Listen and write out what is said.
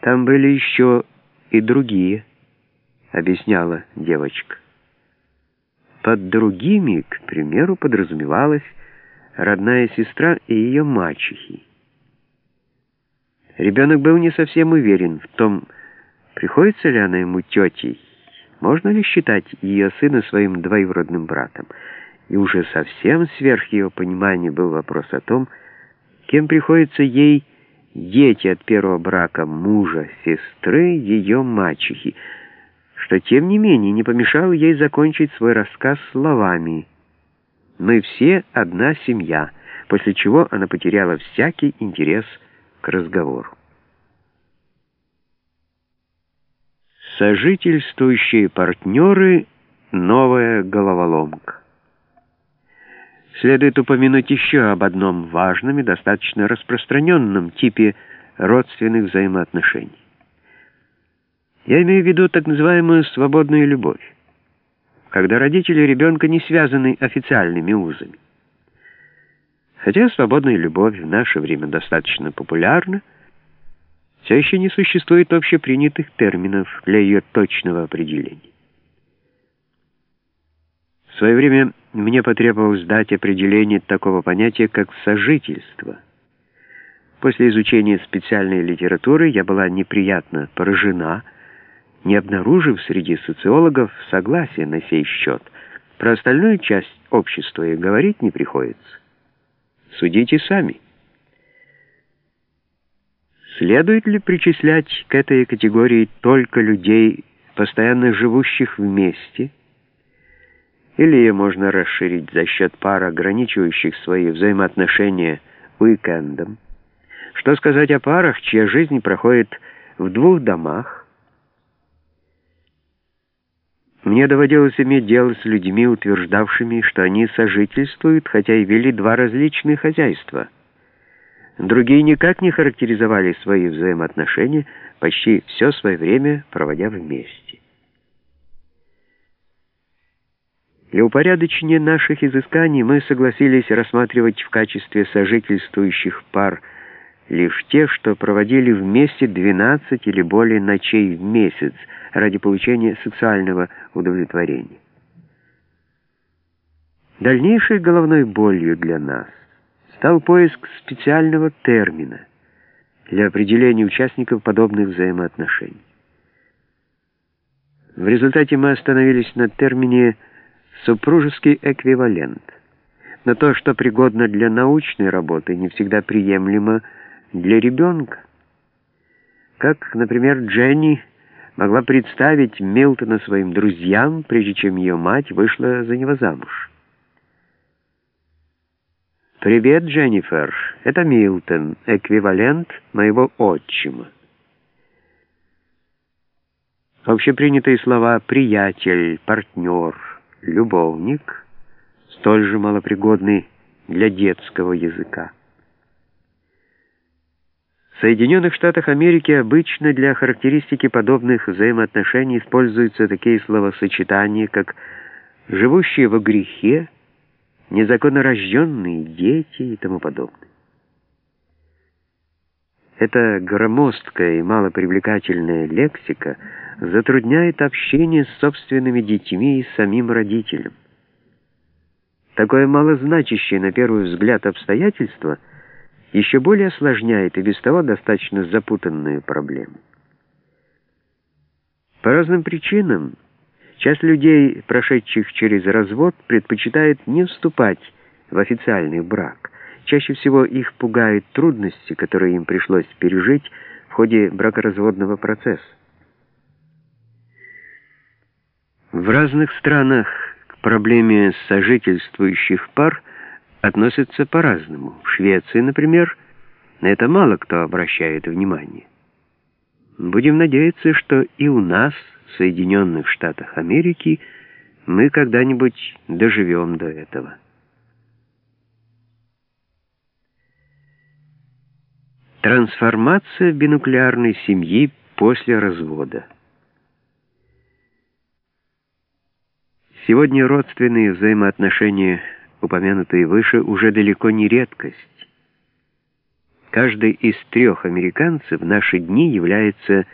Там были еще и другие, объясняла девочка. Под другими, к примеру, подразумевалась родная сестра и ее мачехи. Ребенок был не совсем уверен в том, приходится ли она ему тетей, можно ли считать ее сына своим двоюродным братом. И уже совсем сверх ее понимания был вопрос о том, кем приходится ей дети от первого брака мужа, сестры, ее мачехи, что тем не менее не помешало ей закончить свой рассказ словами «Мы все одна семья», после чего она потеряла всякий интерес к разговору. Сожительствующие партнеры — новая головоломка. Следует упомянуть еще об одном важном и достаточно распространенном типе родственных взаимоотношений. Я имею в виду так называемую свободную любовь, когда родители ребенка не связаны официальными узами. Хотя свободная любовь в наше время достаточно популярна, все еще не существует общепринятых терминов для ее точного определения. В свое время мне потребовалось дать определение такого понятия, как сожительство. После изучения специальной литературы я была неприятно поражена, не обнаружив среди социологов согласия на сей счет. Про остальную часть общества и говорить не приходится. Судите сами. Следует ли причислять к этой категории только людей, постоянно живущих вместе, или ее можно расширить за счет пар, ограничивающих свои взаимоотношения уикендом? Что сказать о парах, чья жизнь проходит в двух домах? Мне доводилось иметь дело с людьми, утверждавшими, что они сожительствуют, хотя и вели два различных хозяйства — Другие никак не характеризовали свои взаимоотношения, почти все свое время проводя вместе. Для упорядочения наших изысканий мы согласились рассматривать в качестве сожительствующих пар лишь те, что проводили вместе 12 или более ночей в месяц ради получения сексуального удовлетворения. Дальнейшей головной болью для нас стал поиск специального термина для определения участников подобных взаимоотношений. В результате мы остановились на термине «супружеский эквивалент», на то, что пригодно для научной работы, не всегда приемлемо для ребенка. Как, например, Дженни могла представить Милтона своим друзьям, прежде чем ее мать вышла за него замуж. «Привет, Дженнифер. Это Милтон, эквивалент моего отчима». Общепринятые слова «приятель», «партнер», «любовник» столь же малопригодны для детского языка. В Соединенных Штатах Америки обычно для характеристики подобных взаимоотношений используются такие словосочетания, как «живущие во грехе», незаконно рожденные дети и тому подобное. Эта громоздкая и малопривлекательная лексика затрудняет общение с собственными детьми и самим родителем. Такое малозначащее на первый взгляд обстоятельство еще более осложняет и без того достаточно запутанную проблему. По разным причинам Часть людей, прошедших через развод, предпочитает не вступать в официальный брак. Чаще всего их пугают трудности, которые им пришлось пережить в ходе бракоразводного процесса. В разных странах к проблеме сожительствующих пар относятся по-разному. В Швеции, например, на это мало кто обращает внимание. Будем надеяться, что и у нас – Соединенных Штатах Америки, мы когда-нибудь доживем до этого. Трансформация бинуклеарной семьи после развода. Сегодня родственные взаимоотношения, упомянутые выше, уже далеко не редкость. Каждый из трех американцев в наши дни является